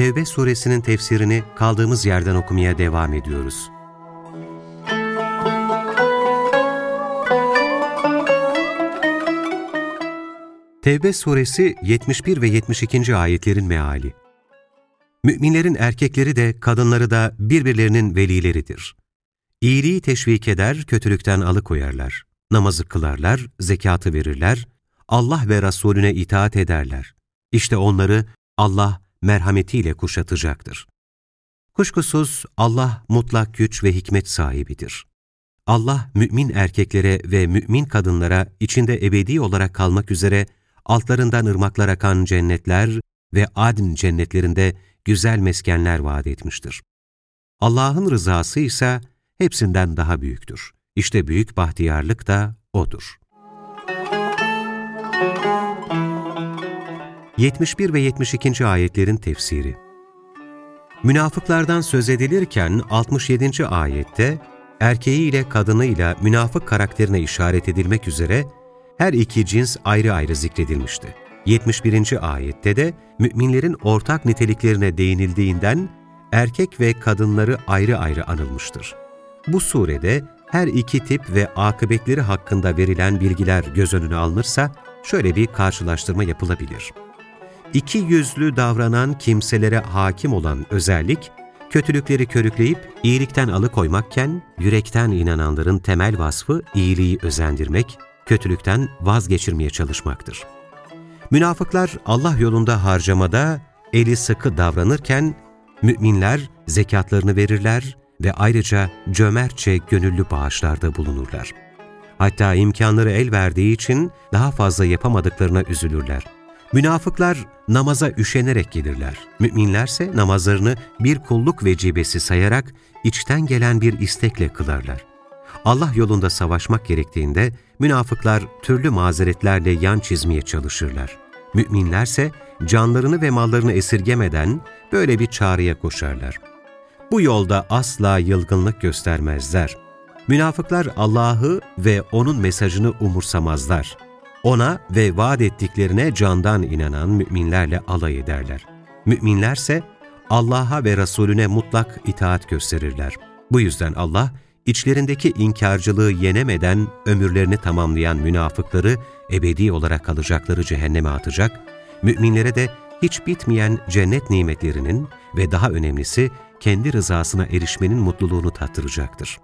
Tevbe suresinin tefsirini kaldığımız yerden okumaya devam ediyoruz. Tevbe suresi 71 ve 72. ayetlerin meali. Müminlerin erkekleri de kadınları da birbirlerinin velileridir. İyiliği teşvik eder, kötülükten alıkoyarlar. Namazı kılarlar, zekatı verirler, Allah ve Resulüne itaat ederler. İşte onları Allah merhametiyle kuşatacaktır. Kuşkusuz Allah mutlak güç ve hikmet sahibidir. Allah mümin erkeklere ve mümin kadınlara içinde ebedi olarak kalmak üzere altlarından ırmaklar akan cennetler ve adn cennetlerinde güzel meskenler vaat etmiştir. Allah'ın rızası ise hepsinden daha büyüktür. İşte büyük bahtiyarlık da O'dur. 71 ve 72. ayetlerin tefsiri Münafıklardan söz edilirken 67. ayette erkeğiyle kadınıyla münafık karakterine işaret edilmek üzere her iki cins ayrı ayrı zikredilmişti. 71. ayette de müminlerin ortak niteliklerine değinildiğinden erkek ve kadınları ayrı ayrı anılmıştır. Bu surede her iki tip ve akıbetleri hakkında verilen bilgiler göz önüne alınırsa şöyle bir karşılaştırma yapılabilir. İki yüzlü davranan kimselere hakim olan özellik, kötülükleri körükleyip iyilikten alıkoymakken, yürekten inananların temel vasfı iyiliği özendirmek, kötülükten vazgeçirmeye çalışmaktır. Münafıklar Allah yolunda harcamada eli sıkı davranırken, müminler zekatlarını verirler ve ayrıca cömertçe gönüllü bağışlarda bulunurlar. Hatta imkanları el verdiği için daha fazla yapamadıklarına üzülürler. Münafıklar namaza üşenerek gelirler. Müminlerse namazlarını bir kulluk vecibesi sayarak içten gelen bir istekle kılarlar. Allah yolunda savaşmak gerektiğinde münafıklar türlü mazeretlerle yan çizmeye çalışırlar. Müminlerse canlarını ve mallarını esirgemeden böyle bir çağrıya koşarlar. Bu yolda asla yılgınlık göstermezler. Münafıklar Allah'ı ve O'nun mesajını umursamazlar. Ona ve vaat ettiklerine candan inanan müminlerle alay ederler. Müminlerse Allah'a ve Resulüne mutlak itaat gösterirler. Bu yüzden Allah, içlerindeki inkarcılığı yenemeden ömürlerini tamamlayan münafıkları ebedi olarak kalacakları cehenneme atacak, müminlere de hiç bitmeyen cennet nimetlerinin ve daha önemlisi kendi rızasına erişmenin mutluluğunu tattıracaktır.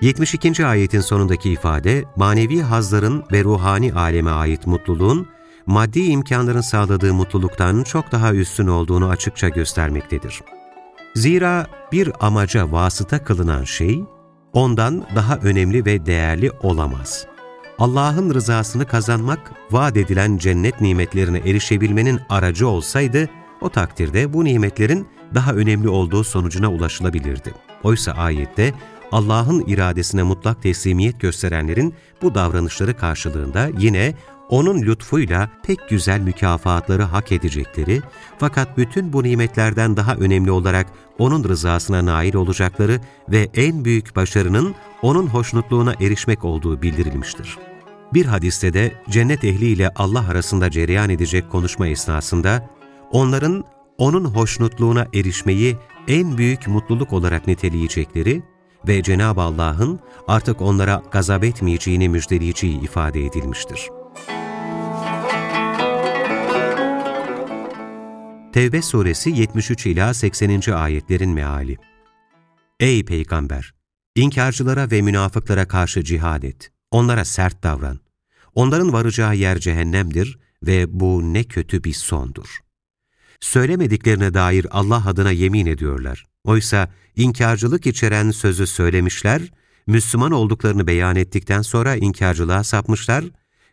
72. ayetin sonundaki ifade, manevi hazların ve ruhani aleme ait mutluluğun, maddi imkanların sağladığı mutluluktan çok daha üstün olduğunu açıkça göstermektedir. Zira bir amaca vasıta kılınan şey, ondan daha önemli ve değerli olamaz. Allah'ın rızasını kazanmak, vaat edilen cennet nimetlerine erişebilmenin aracı olsaydı, o takdirde bu nimetlerin daha önemli olduğu sonucuna ulaşılabilirdi. Oysa ayette Allah'ın iradesine mutlak teslimiyet gösterenlerin bu davranışları karşılığında yine onun lütfuyla pek güzel mükafatları hak edecekleri, fakat bütün bu nimetlerden daha önemli olarak onun rızasına nail olacakları ve en büyük başarının onun hoşnutluğuna erişmek olduğu bildirilmiştir. Bir hadiste de cennet ehliyle Allah arasında cereyan edecek konuşma esnasında, onların onun hoşnutluğuna erişmeyi en büyük mutluluk olarak niteleyecekleri ve Cenab-ı Allah'ın artık onlara gazap etmeyeceğini müjdeleyeceği ifade edilmiştir. Tevbe suresi 73 ila 80. ayetlerin meali. Ey peygamber, inkarcılara ve münafıklara karşı cihad et. Onlara sert davran. Onların varacağı yer cehennemdir ve bu ne kötü bir sondur. Söylemediklerine dair Allah adına yemin ediyorlar. Oysa inkarcılık içeren sözü söylemişler, Müslüman olduklarını beyan ettikten sonra inkarcılığa sapmışlar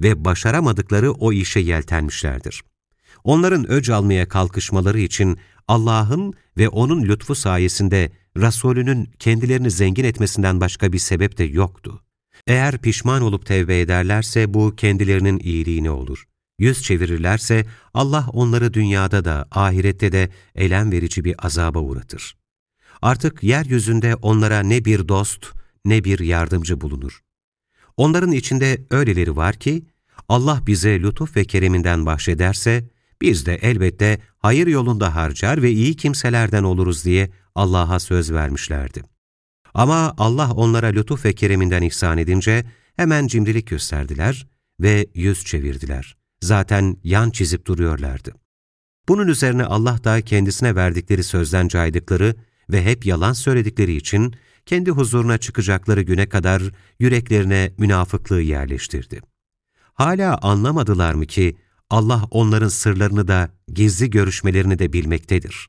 ve başaramadıkları o işe yeltenmişlerdir. Onların öc almaya kalkışmaları için Allah'ın ve O'nun lütfu sayesinde Resulünün kendilerini zengin etmesinden başka bir sebep de yoktu. Eğer pişman olup tevbe ederlerse bu kendilerinin iyiliğine olur. Yüz çevirirlerse Allah onları dünyada da ahirette de elem verici bir azaba uğratır. Artık yeryüzünde onlara ne bir dost ne bir yardımcı bulunur. Onların içinde öyleleri var ki, Allah bize lütuf ve kereminden bahşederse, biz de elbette hayır yolunda harcar ve iyi kimselerden oluruz diye Allah'a söz vermişlerdi. Ama Allah onlara lütuf ve kereminden ihsan edince hemen cimrilik gösterdiler ve yüz çevirdiler. Zaten yan çizip duruyorlardı. Bunun üzerine Allah da kendisine verdikleri sözden caydıkları ve hep yalan söyledikleri için kendi huzuruna çıkacakları güne kadar yüreklerine münafıklığı yerleştirdi. Hala anlamadılar mı ki Allah onların sırlarını da gizli görüşmelerini de bilmektedir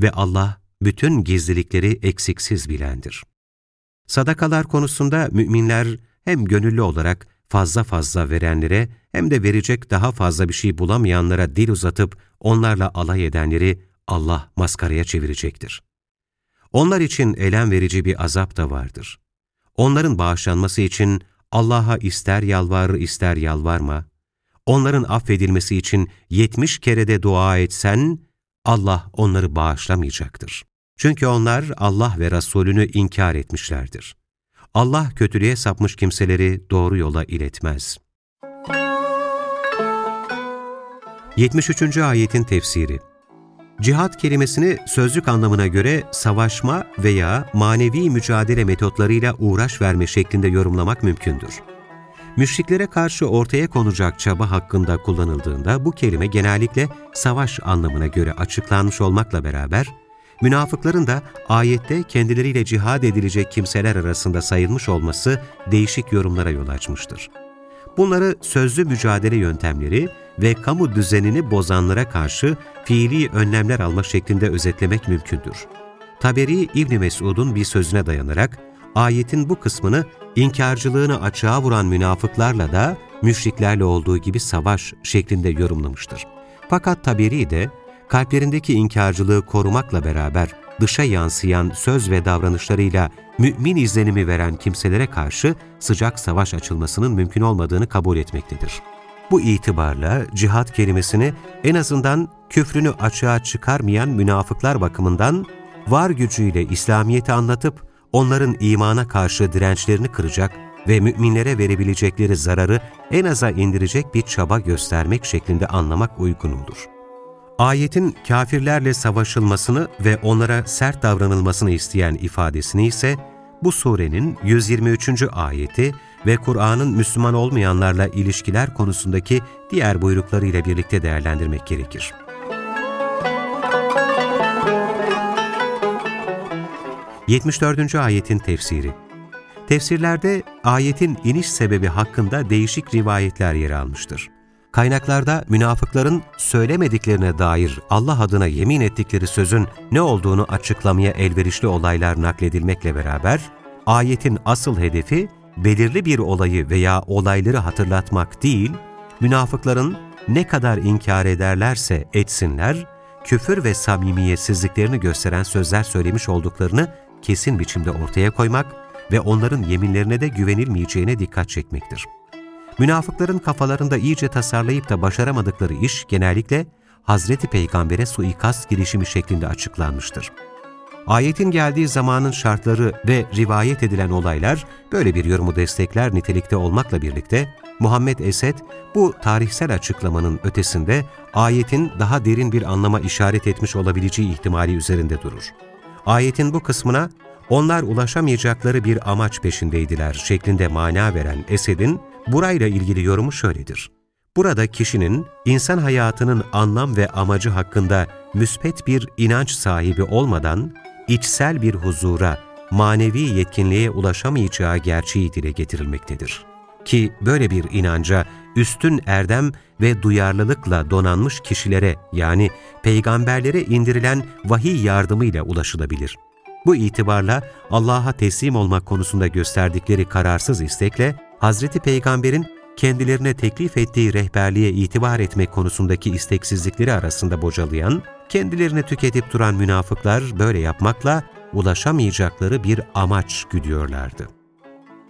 ve Allah bütün gizlilikleri eksiksiz bilendir. Sadakalar konusunda müminler hem gönüllü olarak fazla fazla verenlere hem de verecek daha fazla bir şey bulamayanlara dil uzatıp onlarla alay edenleri Allah maskaraya çevirecektir. Onlar için elem verici bir azap da vardır. Onların bağışlanması için Allah'a ister yalvar ister yalvarma, onların affedilmesi için yetmiş kere de dua etsen, Allah onları bağışlamayacaktır. Çünkü onlar Allah ve Resulünü inkar etmişlerdir. Allah kötülüğe sapmış kimseleri doğru yola iletmez. 73. Ayetin Tefsiri Cihat kelimesini sözlük anlamına göre savaşma veya manevi mücadele metotlarıyla uğraş verme şeklinde yorumlamak mümkündür. Müşriklere karşı ortaya konacak çaba hakkında kullanıldığında bu kelime genellikle savaş anlamına göre açıklanmış olmakla beraber, münafıkların da ayette kendileriyle cihad edilecek kimseler arasında sayılmış olması değişik yorumlara yol açmıştır. Bunları sözlü mücadele yöntemleri ve kamu düzenini bozanlara karşı fiili önlemler alma şeklinde özetlemek mümkündür. Taberi İbn Mesud'un bir sözüne dayanarak, ayetin bu kısmını inkarcılığını açığa vuran münafıklarla da müşriklerle olduğu gibi savaş şeklinde yorumlamıştır. Fakat Taberi de kalplerindeki inkarcılığı korumakla beraber dışa yansıyan söz ve davranışlarıyla mümin izlenimi veren kimselere karşı sıcak savaş açılmasının mümkün olmadığını kabul etmektedir. Bu itibarla cihat kelimesini en azından küfrünü açığa çıkarmayan münafıklar bakımından var gücüyle İslamiyet'i anlatıp onların imana karşı dirençlerini kıracak ve müminlere verebilecekleri zararı en aza indirecek bir çaba göstermek şeklinde anlamak uygun olur. Ayetin kafirlerle savaşılmasını ve onlara sert davranılmasını isteyen ifadesini ise bu surenin 123. ayeti ve Kur'an'ın Müslüman olmayanlarla ilişkiler konusundaki diğer buyrukları ile birlikte değerlendirmek gerekir. Yetmiş dördüncü ayetin tefsiri Tefsirlerde ayetin iniş sebebi hakkında değişik rivayetler yer almıştır. Kaynaklarda münafıkların söylemediklerine dair Allah adına yemin ettikleri sözün ne olduğunu açıklamaya elverişli olaylar nakledilmekle beraber, ayetin asıl hedefi belirli bir olayı veya olayları hatırlatmak değil, münafıkların ne kadar inkar ederlerse etsinler, küfür ve samimiyetsizliklerini gösteren sözler söylemiş olduklarını kesin biçimde ortaya koymak ve onların yeminlerine de güvenilmeyeceğine dikkat çekmektir. Münafıkların kafalarında iyice tasarlayıp da başaramadıkları iş genellikle Hazreti Peygamber'e suikast girişimi şeklinde açıklanmıştır. Ayetin geldiği zamanın şartları ve rivayet edilen olaylar böyle bir yorumu destekler nitelikte olmakla birlikte Muhammed Esed bu tarihsel açıklamanın ötesinde ayetin daha derin bir anlama işaret etmiş olabileceği ihtimali üzerinde durur. Ayetin bu kısmına onlar ulaşamayacakları bir amaç peşindeydiler şeklinde mana veren Esed'in burayla ilgili yorumu şöyledir. Burada kişinin insan hayatının anlam ve amacı hakkında müspet bir inanç sahibi olmadan içsel bir huzura, manevi yetkinliğe ulaşamayacağı gerçeği dile getirilmektedir. Ki böyle bir inanca üstün erdem ve duyarlılıkla donanmış kişilere yani peygamberlere indirilen vahiy yardımıyla ulaşılabilir. Bu itibarla Allah'a teslim olmak konusunda gösterdikleri kararsız istekle Hazreti Peygamber'in kendilerine teklif ettiği rehberliğe itibar etmek konusundaki isteksizlikleri arasında bocalayan, kendilerini tüketip duran münafıklar böyle yapmakla ulaşamayacakları bir amaç güdüyorlardı.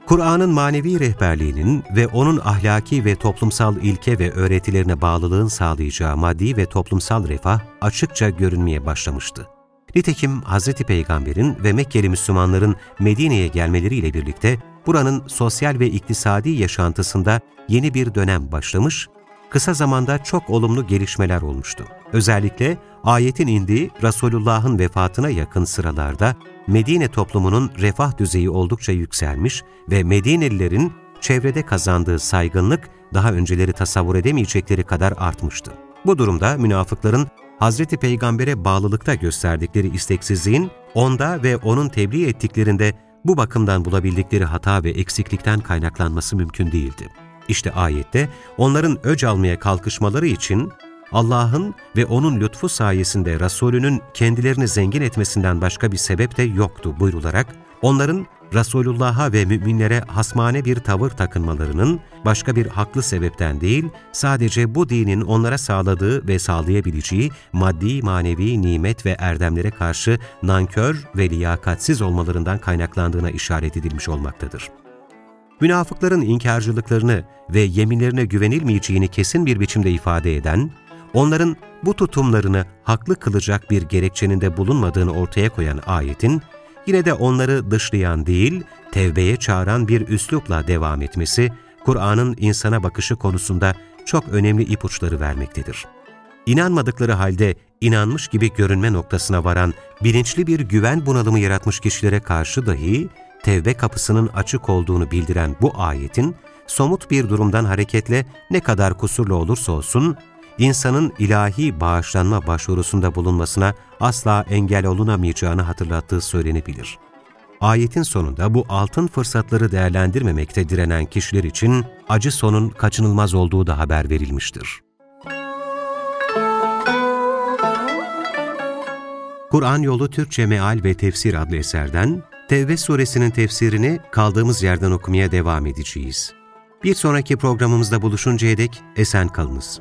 Kur'an'ın manevi rehberliğinin ve onun ahlaki ve toplumsal ilke ve öğretilerine bağlılığın sağlayacağı maddi ve toplumsal refah açıkça görünmeye başlamıştı. Nitekim Hz. Peygamber'in ve Mekkeli Müslümanların Medine'ye gelmeleriyle birlikte buranın sosyal ve iktisadi yaşantısında yeni bir dönem başlamış, kısa zamanda çok olumlu gelişmeler olmuştu. Özellikle ayetin indiği Resulullah'ın vefatına yakın sıralarda Medine toplumunun refah düzeyi oldukça yükselmiş ve Medinelilerin çevrede kazandığı saygınlık daha önceleri tasavvur edemeyecekleri kadar artmıştı. Bu durumda münafıkların Hazreti Peygamber'e bağlılıkta gösterdikleri isteksizliğin onda ve onun tebliğ ettiklerinde bu bakımdan bulabildikleri hata ve eksiklikten kaynaklanması mümkün değildi. İşte ayette onların öc almaya kalkışmaları için Allah'ın ve O'nun lütfu sayesinde Resulünün kendilerini zengin etmesinden başka bir sebep de yoktu buyrularak, onların Resulullah'a ve müminlere hasmane bir tavır takınmalarının başka bir haklı sebepten değil, sadece bu dinin onlara sağladığı ve sağlayabileceği maddi, manevi, nimet ve erdemlere karşı nankör ve liyakatsiz olmalarından kaynaklandığına işaret edilmiş olmaktadır. Münafıkların inkarcılıklarını ve yeminlerine güvenilmeyeceğini kesin bir biçimde ifade eden, onların bu tutumlarını haklı kılacak bir gerekçenin de bulunmadığını ortaya koyan ayetin, yine de onları dışlayan değil, tevbeye çağıran bir üslupla devam etmesi, Kur'an'ın insana bakışı konusunda çok önemli ipuçları vermektedir. İnanmadıkları halde inanmış gibi görünme noktasına varan bilinçli bir güven bunalımı yaratmış kişilere karşı dahi tevbe kapısının açık olduğunu bildiren bu ayetin, somut bir durumdan hareketle ne kadar kusurlu olursa olsun, insanın ilahi bağışlanma başvurusunda bulunmasına asla engel olunamayacağını hatırlattığı söylenebilir. Ayetin sonunda bu altın fırsatları değerlendirmemekte direnen kişiler için acı sonun kaçınılmaz olduğu da haber verilmiştir. Kur'an Yolu Türkçe Meal ve Tefsir adlı eserden Tevbe suresinin tefsirini kaldığımız yerden okumaya devam edeceğiz. Bir sonraki programımızda buluşuncaya dek esen kalınız.